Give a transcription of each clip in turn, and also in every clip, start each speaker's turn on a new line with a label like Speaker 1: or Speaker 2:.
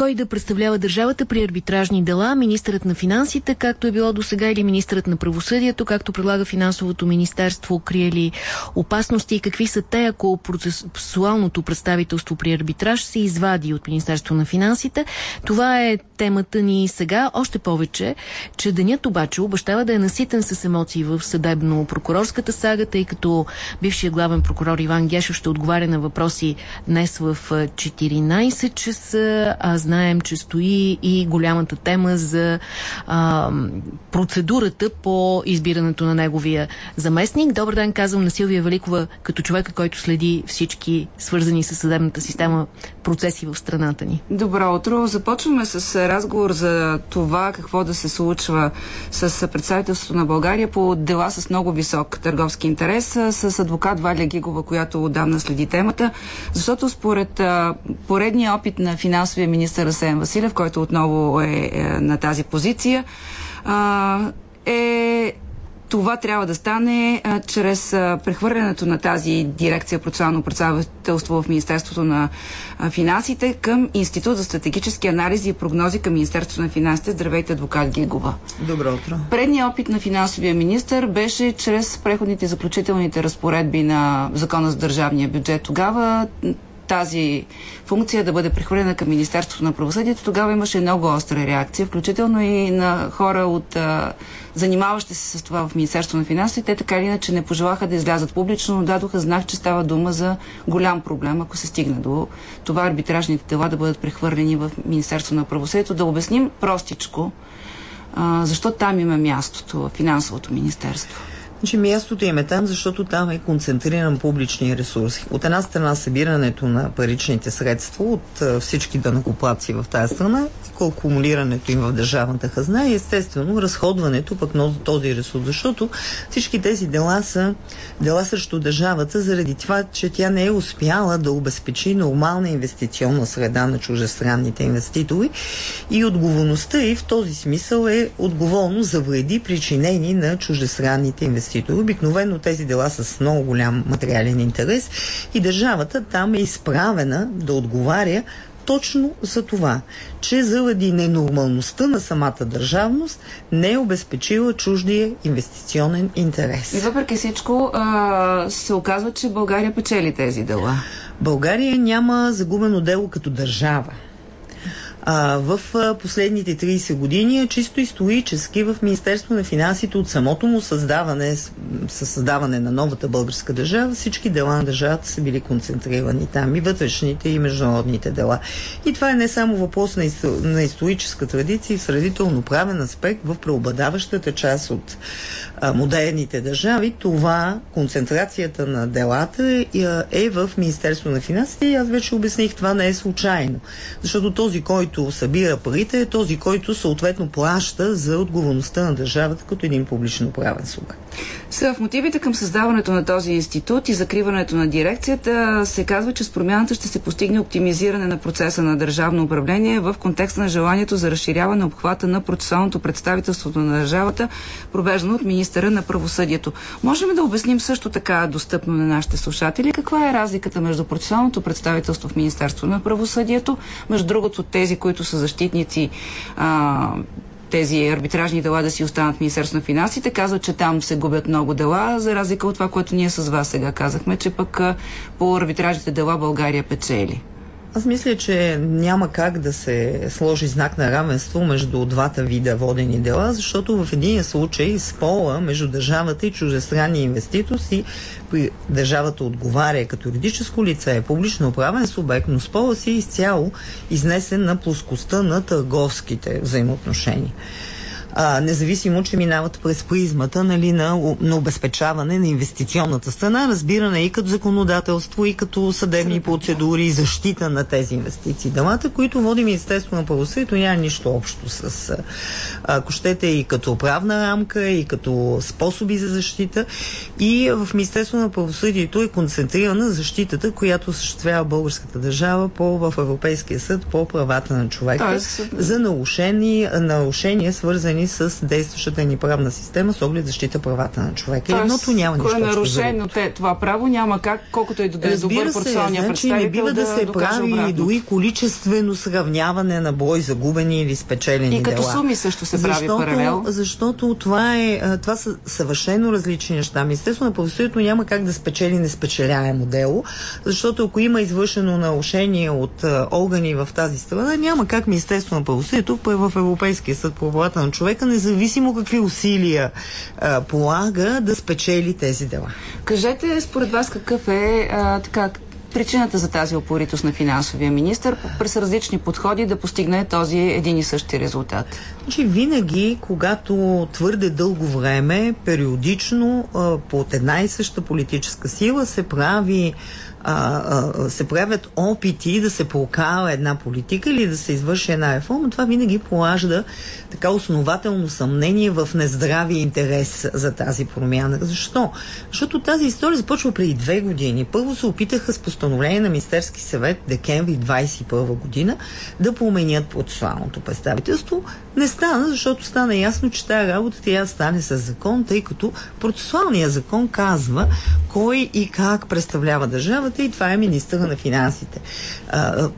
Speaker 1: Кой да представлява държавата при арбитражни дела? Министърът на финансите, както е било до сега, или министърът на правосъдието, както предлага финансовото министерство, крие ли опасности и какви са те, ако процесуалното представителство при арбитраж се извади от Министерство на финансите? Това е темата ни сега. Още повече, че денят обаче обещава да е наситен с емоции в съдебно-прокурорската сага, тъй като бившия главен прокурор Иван Гешов ще отговаря на въпроси днес в 14 часа. А знаем, че стои и голямата тема за а, процедурата по избирането на неговия заместник. Добър ден, казвам на Силвия Великова, като човека, който следи всички свързани с съдебната система процеси в страната ни.
Speaker 2: Добро утро. Започваме с разговор за това какво да се случва с представителството на България по дела с много висок търговски интерес с адвокат Валя Гигова, която отдавна следи темата, защото според поредния опит на финансовия министър Асен Василев, който отново е, е на тази позиция, е това трябва да стане а, чрез а, прехвърлянето на тази дирекция процесуално представителство в Министерството на а, финансите към Институт за стратегически анализи и прогнози към Министерството на финансите. Здравейте, адвокат Гигова.
Speaker 3: Добро утро.
Speaker 2: Предният опит на финансовия министр беше чрез преходните заключителните разпоредби на Закона за държавния бюджет. Тогава тази функция да бъде прехвърлена към Министерството на правосъдието, тогава имаше много остра реакция, включително и на хора от занимаващи се с това в Министерството на финансите. Те така или иначе не пожелаха да излязат публично, но дадоха знак, че става дума за голям проблем, ако се стигне до това арбитражните дела да бъдат прехвърлени в Министерството на правосъдието. Да обясним простичко а, защо там има мястото в финансовото министерство.
Speaker 3: Значи мястото им е там, защото там е концентриран публични ресурси. От една страна събирането на паричните средства от всички данакоплаци в тази страна акумулирането им в държавната хазна и естествено разходването пък на този ресурс, защото всички тези дела са дела срещу държавата заради това, че тя не е успяла да обезпечи нормална инвестиционна среда на чужестранните инвеститори и отговорността и в този смисъл е отговорно за вреди причинени на чужестранните инвеститори инвеститор. Обикновено тези дела са с много голям материален интерес и държавата там е изправена да отговаря точно за това, че заради ненормалността на самата държавност не е обезпечила чуждия инвестиционен интерес.
Speaker 2: И въпреки всичко а, се оказва, че България печели тези дела.
Speaker 3: България няма загубено дело като държава. А, в последните 30 години, чисто исторически в Министерство на финансите от самото му създаване, със създаване на новата българска държава, всички дела на държавата са били концентрирани там, и вътрешните, и международните дела. И това е не само въпрос на, на историческа традиция, и сравнително правен аспект в преобладаващата част от а, модерните държави. Това, концентрацията на делата е, е в Министерство на финансите и аз вече обясних, това не е случайно. Защото този, който който събира парите е този, който съответно плаща за отговорността на държавата като един публично правен субект.
Speaker 2: В мотивите към създаването на този институт и закриването на дирекцията се казва, че с промяната ще се постигне оптимизиране на процеса на държавно управление в контекста на желанието за разширяване на обхвата на процесуалното представителството на държавата, провеждано от министъра на правосъдието. Можем да обясним също така достъпно на нашите слушатели каква е разликата между процесуалното представителство в Министерство на правосъдието, между другото тези, които са защитници а, тези арбитражни дела да си останат в Министерство на финансите. Казват, че там се губят много дела, за разлика от това, което ние с вас сега казахме, че пък по арбитражните дела България печели.
Speaker 3: Аз мисля, че няма как да се сложи знак на равенство между двата вида водени дела, защото в един случай спола между държавата и чужестранния инвеститор си при държавата отговаря като юридическо лице, е публично правен субект, но спола си е изцяло изнесен на плоскостта на търговските взаимоотношения а, независимо, че минават през призмата нали, на, на обезпечаване на инвестиционната страна, разбиране и като законодателство, и като съдебни процедури, и защита на тези инвестиции. Делата, които води Министерство на правосъдието, няма нищо общо с, ако щете, и като правна рамка, и като способи за защита. И в Министерство на правосъдието е концентрирана защитата, която осъществява българската държава по, в Европейския съд по правата на човека Тоест... за нарушени, нарушения, свързани свързани с действащата ни правна система с оглед защита правата на човека.
Speaker 2: Тоест,
Speaker 3: Едното няма нищо.
Speaker 2: Ако е нарушено те, това право, няма как, колкото и да е добър процесуалния
Speaker 3: значи не бива да,
Speaker 2: да
Speaker 3: се прави
Speaker 2: обратно.
Speaker 3: дори количествено сравняване на брой загубени или спечелени
Speaker 2: И като
Speaker 3: дела.
Speaker 2: суми също се
Speaker 3: защото,
Speaker 2: прави паралел.
Speaker 3: Защото това, е, това са съвършено различни неща. Министерството на правосъдието няма как да спечели неспечеляемо дело, защото ако има извършено нарушение от органи в тази страна, няма как Министерството на правосъдието в Европейския съд по правата на човека, независимо какви усилия а, полага да спечели тези дела.
Speaker 2: Кажете, според вас какъв е а, така, причината за тази опоритост на финансовия министр през различни подходи да постигне този един и същи резултат?
Speaker 3: Значи винаги, когато твърде дълго време, периодично, а, под една и съща политическа сила се прави а, а, се правят опити да се прокара една политика или да се извърши една реформа, това винаги поражда така основателно съмнение в нездравия интерес за тази промяна. Защо? Защото тази история започва преди две години. Първо се опитаха с постановление на Министерски съвет декември 21 година да променят процесуалното представителство. Не стана, защото стана ясно, че тази работа трябва стане с закон, тъй като процесуалният закон казва кой и как представлява държавата и това е министъра на финансите.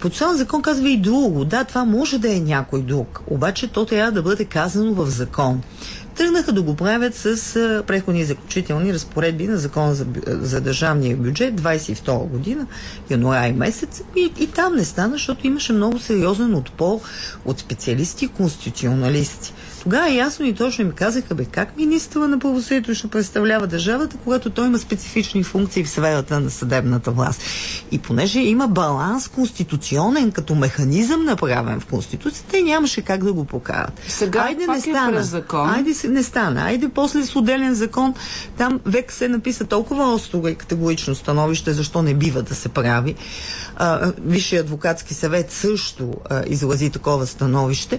Speaker 3: Процесуалният закон казва и друго. Да, това може да е някой друг, обаче то трябва да бъде казано в закон тръгнаха да го правят с а, преходни и заключителни разпоредби на закона за, за държавния бюджет 22 година, януари месец. И, и там не стана, защото имаше много сериозен отпор от специалисти и конституционалисти. Тогава ясно и точно ми казаха, бе, как министъра на правосъдието ще представлява държавата, когато той има специфични функции в сферата на съдебната власт. И понеже има баланс конституционен като механизъм направен в Конституцията, и нямаше как да го покарат.
Speaker 2: Сега
Speaker 3: Айде не
Speaker 2: е
Speaker 3: стана.
Speaker 2: през закон.
Speaker 3: Айде се не стана. Айде после с отделен закон. Там век се написа толкова остро и категорично становище, защо не бива да се прави. А, Висшия адвокатски съвет също а, изрази такова становище.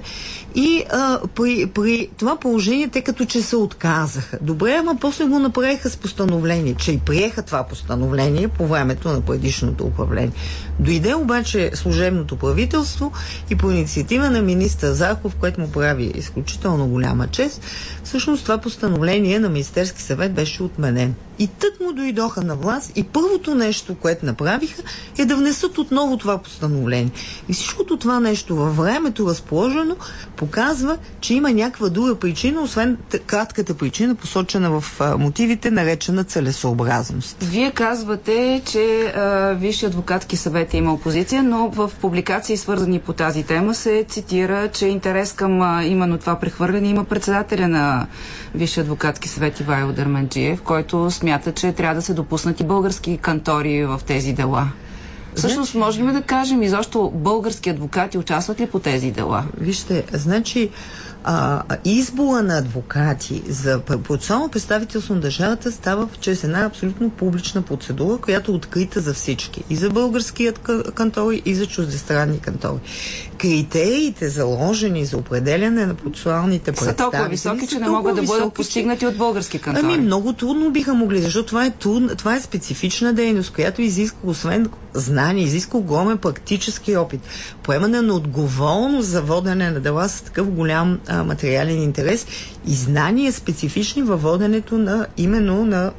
Speaker 3: И а, при, при това положение те като че се отказаха. Добре, ама после го направиха с постановление, че и приеха това постановление по времето на предишното управление. Дойде обаче служебното правителство и по инициатива на министър Зарков, което му прави изключително голяма чест, всъщност това постановление на Министерски съвет беше отменен. И тък му дойдоха на власт и първото нещо, което направиха, е да внесат отново това постановление. И всичкото това нещо във времето разположено показва, че има някаква друга причина, освен кратката причина, посочена в мотивите, наречена целесообразност.
Speaker 2: Вие казвате, че а, Висши адвокатски съвет е има опозиция, но в публикации свързани по тази тема се цитира, че интерес към именно това прехвърляне има председателя на Висши адвокатски съвет Ивайло Дърменджиев, който смята, че трябва да се допуснат и български кантори в тези дела. Всъщност, можем ли да кажем изобщо български адвокати участват ли по тези дела?
Speaker 3: Вижте, значи а, избора на адвокати за процесуално представителство на държавата става чрез една абсолютно публична процедура, която е открита за всички. И за българският кантори, и за чуждестранни кантори. Критериите, заложени за определяне на процесуалните
Speaker 2: представители... Са толкова високи, че не могат да бъдат постигнати от български кантори.
Speaker 3: Ами много трудно биха могли, защото това е, трудно, това е специфична дейност, която изисква, освен знание, изисква огромен практически опит. Поемане на отговорност за водене на дела с такъв голям а, материален интерес и знания специфични във воденето на именно на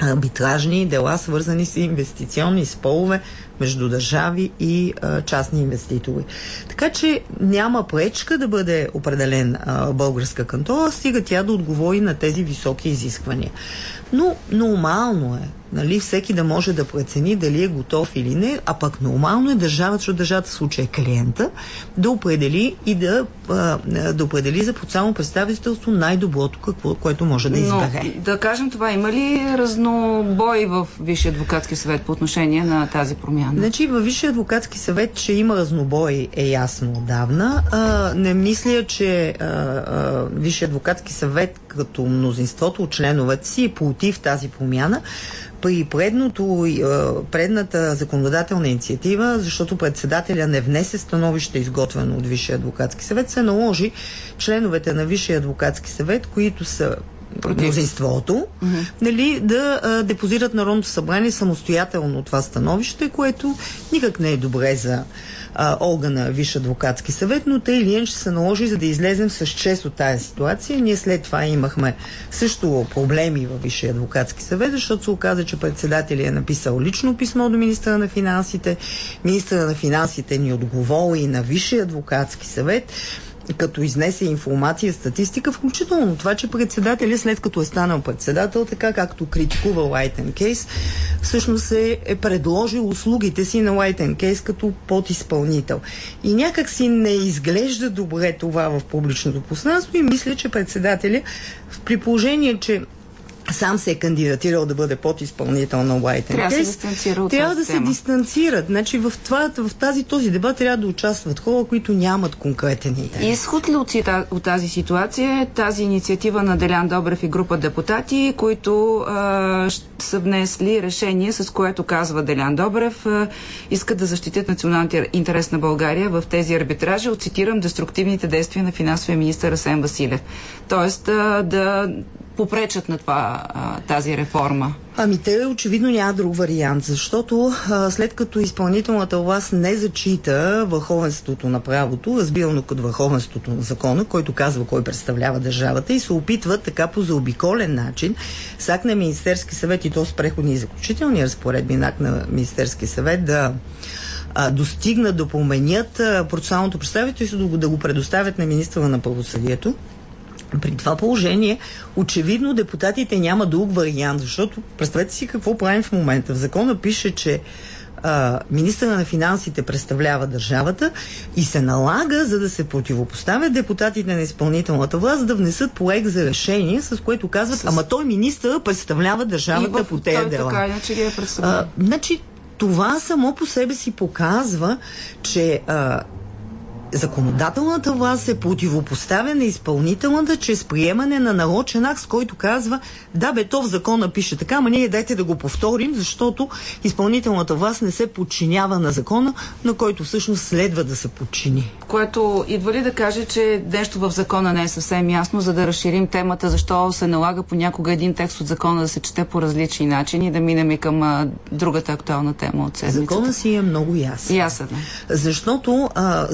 Speaker 3: арбитражни дела, свързани с инвестиционни сполове между държави и а, частни инвеститори. Така че няма пречка да бъде определен а, българска кантора, стига тя да отговори на тези високи изисквания. Но нормално е нали, всеки да може да прецени дали е готов или не, а пък нормално е държавата, защото държавата в случая е клиента, да определи и да, а, да определи за процесуално представителство най-доброто, какво, което може да избере.
Speaker 2: Но, да кажем това, има ли разнобой в Висшия адвокатски съвет по отношение на тази промяна?
Speaker 3: Значи във Висшия адвокатски съвет, че има разнобой е ясно отдавна. А, не мисля, че а, а, Висшия адвокатски съвет като мнозинството от членовете си е против тази промяна при предното, предната законодателна инициатива, защото председателя не внесе становище, изготвено от Висшия адвокатски съвет, се наложи членовете на Висшия адвокатски съвет, които са мнозинството, mm-hmm. нали, да а, депозират Народното събрание самостоятелно това становище, което никак не е добре за а, орган на Висш адвокатски съвет, но тъй или иначе се наложи, за да излезем с чест от тази ситуация. Ние след това имахме също проблеми във Висшия адвокатски съвет, защото се оказа, че председателя е написал лично писмо до министра на финансите. Министра на финансите ни отговори на Висшия адвокатски съвет като изнесе информация, статистика, включително това, че председателя, след като е станал председател, така както критикува Light Case, всъщност е, е предложил услугите си на Light Case като подизпълнител. И някак си не изглежда добре това в публичното пространство и мисля, че председателя, при положение, че сам се е кандидатирал да бъде подизпълнител на White
Speaker 2: Трябва да се дистанцира от
Speaker 3: Трябва
Speaker 2: да
Speaker 3: се дистанцират. Значи в, това, в тази, този дебат трябва да участват хора, които нямат конкретен интерес.
Speaker 2: Изход ли от, от тази ситуация е тази инициатива на Делян Добрев и група депутати, които а, са внесли решение, с което казва Делян Добрев, а, искат да защитят националния интерес на България в тези арбитражи. Отцитирам деструктивните действия на финансовия министър Асен Василев. Тоест а, да попречат на това, тази реформа?
Speaker 3: Ами те очевидно няма друг вариант, защото а, след като изпълнителната власт не зачита върховенството на правото, разбирано като върховенството на закона, който казва кой представлява държавата и се опитват така по заобиколен начин с акт на Министерски съвет и то с преходни и заключителни разпоредби на акт на Министерски съвет да достигнат да променят процесуалното представителство, да го предоставят на министра на правосъдието при това положение, очевидно депутатите няма друг вариант, защото представете си какво правим в момента. В закона пише, че а, министъра на финансите представлява държавата и се налага, за да се противопоставят депутатите на изпълнителната власт, да внесат проект за решение, с което казват, с... ама той министър представлява държавата по тези дела.
Speaker 2: Така, иначе ги е представлява.
Speaker 3: Значи, това само по себе си показва, че а, законодателната власт се противопоставя на изпълнителната чрез приемане на нарочен акт, с който казва да бе, то в закона пише така, ама ние дайте да го повторим, защото изпълнителната власт не се подчинява на закона, на който всъщност следва да се подчини.
Speaker 2: Което идва ли да каже, че нещо в закона не е съвсем ясно, за да разширим темата, защо се налага понякога един текст от закона да се чете по различни начини и да минем и към а, другата актуална тема от седмицата?
Speaker 3: Закона си е много ясен.
Speaker 2: Ясен.
Speaker 3: Защото а,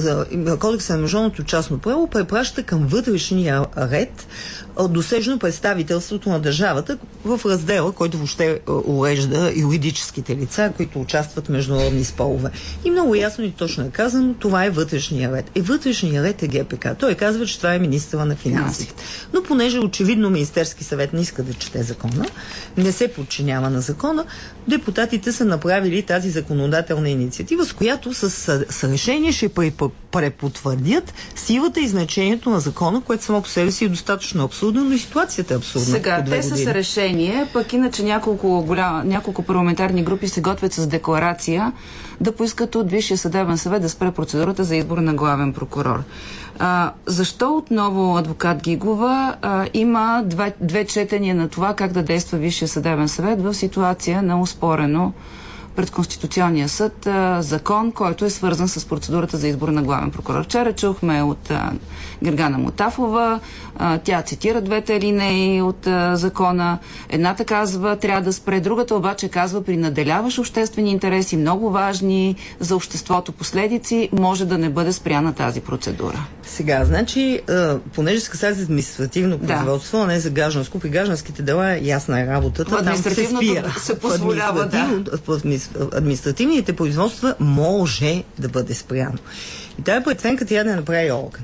Speaker 3: Кодекса на международното частно право препраща към вътрешния ред досежно представителството на държавата в раздела, който въобще урежда юридическите лица, които участват в международни сполове. И много ясно и точно е казано, това е вътрешния ред. Е, вътрешния ред е ГПК. Той казва, че това е министъра на финансите. Но понеже очевидно Министерски съвет не иска да чете закона, не се подчинява на закона, депутатите са направили тази законодателна инициатива, с която с, с решение ще препотвърдят силата и значението на закона, което само по себе си е достатъчно абсурдно, но и ситуацията е абсурдна.
Speaker 2: Сега, те са с решение, пък иначе няколко, голям, няколко парламентарни групи се готвят с декларация да поискат от Висшия съдебен съвет да спре процедурата за избор на главен прокурор. А, защо отново адвокат Гигова а, има две, две четения на това как да действа Висшия съдебен съвет в ситуация на успорено пред Конституционния съд а, закон, който е свързан с процедурата за избор на главен прокурор. Вчера чухме от а, Гергана Мотафова, а, тя цитира двете линии от а, закона. Едната казва, трябва да спре, другата обаче казва, при наделяваш обществени интереси, много важни за обществото последици, може да не бъде спряна тази процедура.
Speaker 3: Сега, значи, а, понеже се касае за административно производство, да. а не за гражданско, при гражданските дела е ясна е работата.
Speaker 2: Там се спира. се позволява, да. В
Speaker 3: административните производства може да бъде спряно. И тази преценка трябва да направи орган.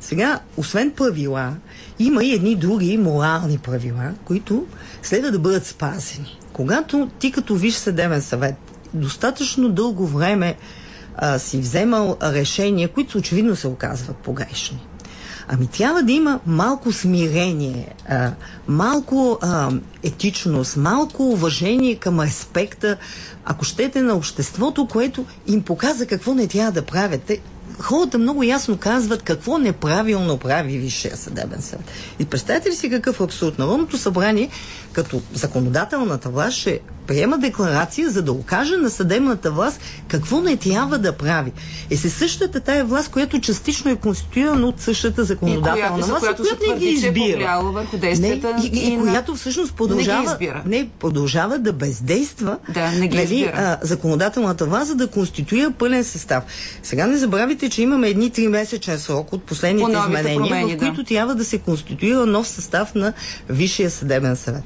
Speaker 3: Сега, освен правила, има и едни други морални правила, които следва да бъдат спазени. Когато ти като виж съдебен съвет достатъчно дълго време а, си вземал решения, които очевидно се оказват погрешни, Ами трябва да има малко смирение, а, малко а, етичност, малко уважение към аспекта, ако щете, на обществото, което им показа какво не трябва да правят. Хората много ясно казват какво неправилно прави Висшия съдебен съвет. И представете ли си какъв абсурд? Народното събрание, като законодателната власт, ще приема декларация, за да окаже на съдебната власт какво не трябва да прави. Е се същата тая власт, която частично е конституирана от същата законодателна
Speaker 2: власт,
Speaker 3: която,
Speaker 2: която
Speaker 3: не ги избира.
Speaker 2: Е върху действията
Speaker 3: не, и, и, и която всъщност продължава, не, не, продължава да бездейства
Speaker 2: да, не ги нали, а,
Speaker 3: законодателната власт, за да конституира пълен състав. Сега не забравяйте, че имаме едни три месечен срок от последните изменения, промени, в които да. трябва да се конституира нов състав на Висшия съдебен съвет.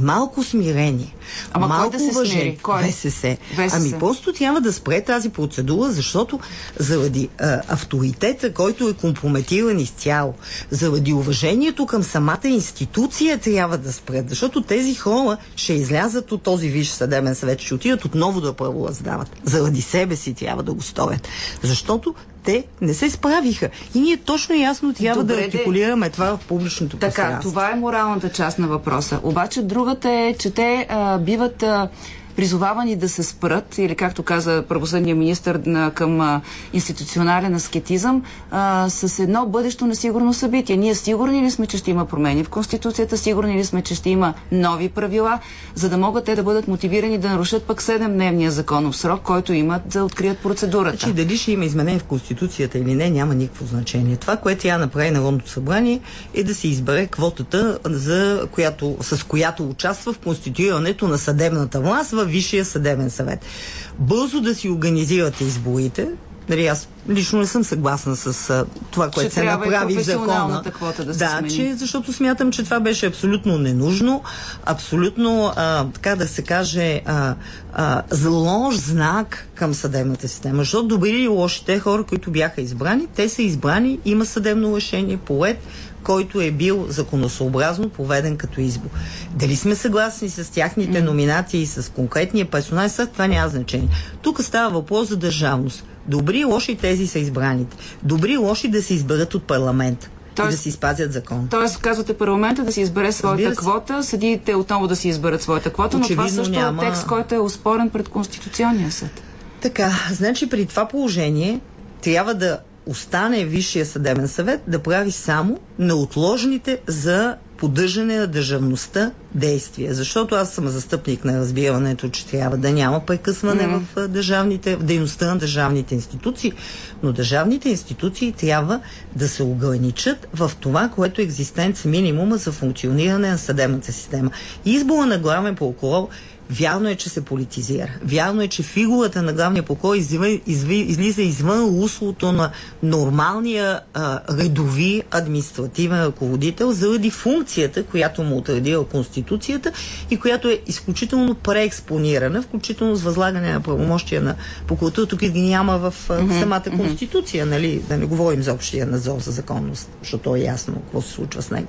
Speaker 3: Малко смирение,
Speaker 2: Ама
Speaker 3: малко
Speaker 2: кой да се
Speaker 3: уважение.
Speaker 2: Кой?
Speaker 3: ВСС. ВСС. Ами просто трябва да спре тази процедура, защото заради а, авторитета, който е компрометиран изцяло, заради уважението към самата институция трябва да спре, защото тези хора ще излязат от този висш съдебен съвет, ще отидат отново да правораздават. Заради себе си трябва да го сторят. Защото те не се справиха. И ние точно и ясно трябва Добре, да артикулираме това в публичното.
Speaker 2: Така, това е моралната част на въпроса. Обаче другата е, че те а, биват а, призовавани да се спрат, или както каза правосъдния министр на, към а, институционален аскетизъм, а, с едно бъдещо несигурно събитие. Ние сигурни ли сме, че ще има промени в Конституцията, сигурни ли сме, че ще има нови правила, за да могат те да бъдат мотивирани да нарушат пък 7-дневния законов срок, който имат да открият процедурата.
Speaker 3: Значи, дали ще има изменение в Конституцията или не, няма никакво значение. Това, което тя направи Народното събрание, е да се избере квотата, за която, с която участва в конституирането на съдебната власт в Висшия съдебен съвет. Бързо да си организирате изборите, Нали, аз лично не съм съгласна с а, това, което се направи в закона.
Speaker 2: Квота да, се
Speaker 3: да че, защото смятам, че това беше абсолютно ненужно, абсолютно, а, така да се каже, а, а, лош знак към съдебната система. Защото добри или лошите хора, които бяха избрани, те са избрани, има съдебно решение, поет, който е бил законосъобразно поведен като избор. Дали сме съгласни с тяхните номинации и с конкретния персонаж, това няма значение. Тук става въпрос за държавност. Добри и лоши тези са избраните. Добри и лоши да се изберат от парламента. Тоест, и да си спазят закон.
Speaker 2: Тоест, казвате парламента да си избере своята квота, съдиите отново да си изберат своята квота, Очевидно но това също няма... е текст, който е успорен пред Конституционния съд.
Speaker 3: Така, значи при това положение трябва да остане Висшия съдебен съвет да прави само неотложните за поддържане на държавността действия. Защото аз съм застъпник на разбирането, че трябва да няма прекъсване mm-hmm. в, държавните, в дейността на държавните институции, но държавните институции трябва да се ограничат в това, което е екзистенц минимума за функциониране на съдебната система. Избора на главен прокурор Вярно е, че се политизира. Вярно е, че фигурата на главния покой излиза извън услото на нормалния а, редови административен ръководител заради функцията, която му отредила Конституцията и която е изключително преекспонирана, включително с възлагане на правомощия на прокуратура. Тук ги няма в а, mm-hmm. самата Конституция, нали? да не говорим за общия надзор за законност, защото е ясно какво се случва с него.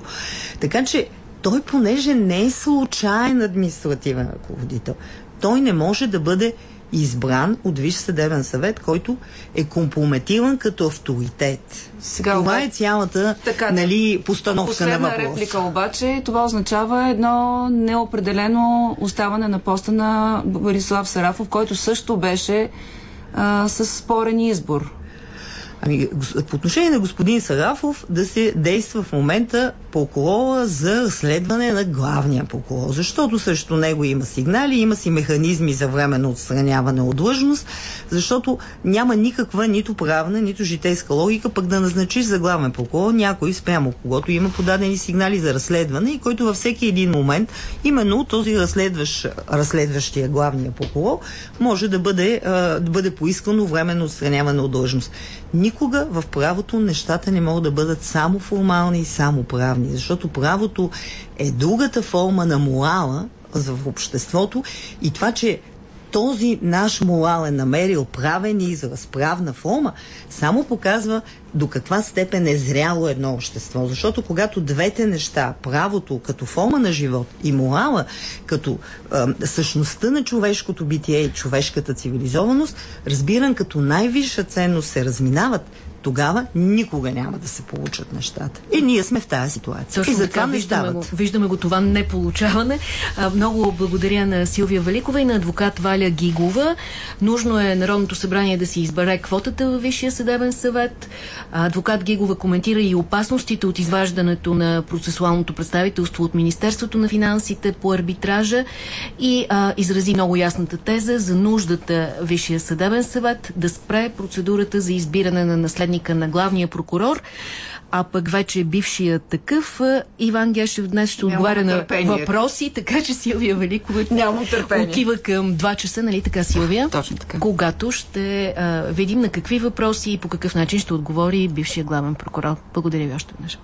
Speaker 3: Така че той, понеже не е случайен административен ръководител, той не може да бъде избран от Висш съдебен съвет, който е компрометиран като авторитет. Сега, това е цялата така, нали, постановка на въпрос.
Speaker 2: реплика обаче, това означава едно неопределено оставане на поста на Борислав Сарафов, който също беше а, с спорен избор.
Speaker 3: Ами, по отношение на господин Сарафов да се действа в момента прокурора за разследване на главния прокурор, защото срещу него има сигнали, има си механизми за временно отстраняване от длъжност, защото няма никаква нито правна, нито житейска логика пък да назначиш за главен прокурор някой спрямо когото има подадени сигнали за разследване и който във всеки един момент именно този разследващ, разследващия главния прокурор може да бъде, да бъде поискано временно отстраняване от длъжност. Никога в правото нещата не могат да бъдат само формални и само правни, защото правото е другата форма на морала в обществото и това, че този наш морал е намерил правен израз, правна форма, само показва до каква степен е зряло едно общество. Защото когато двете неща, правото като форма на живот и морала като е, същността на човешкото битие и човешката цивилизованост, разбиран като най-висша ценност, се разминават, тогава никога няма да се получат нещата. И ние сме в тази ситуация.
Speaker 1: Точно
Speaker 3: и за
Speaker 1: това
Speaker 3: не
Speaker 1: виждаме
Speaker 3: стават.
Speaker 1: го, виждаме го това неполучаване. А, много благодаря на Силвия Великова и на адвокат Валя Гигова. Нужно е Народното събрание да си избере квотата във Висшия съдебен съвет. А, адвокат Гигова коментира и опасностите от изваждането на процесуалното представителство от Министерството на финансите по арбитража и а, изрази много ясната теза за нуждата Висшия съдебен съвет да спре процедурата за избиране на наследника на главния прокурор а пък вече бившия такъв Иван Гешев днес ще отговаря на въпроси, така че Силвия Великова
Speaker 2: Нямам търпение.
Speaker 1: отива към 2 часа, нали така Силвия?
Speaker 2: Точно така.
Speaker 1: Когато ще а, видим на какви въпроси и по какъв начин ще отговори бившия главен прокурор. Благодаря ви още веднъж.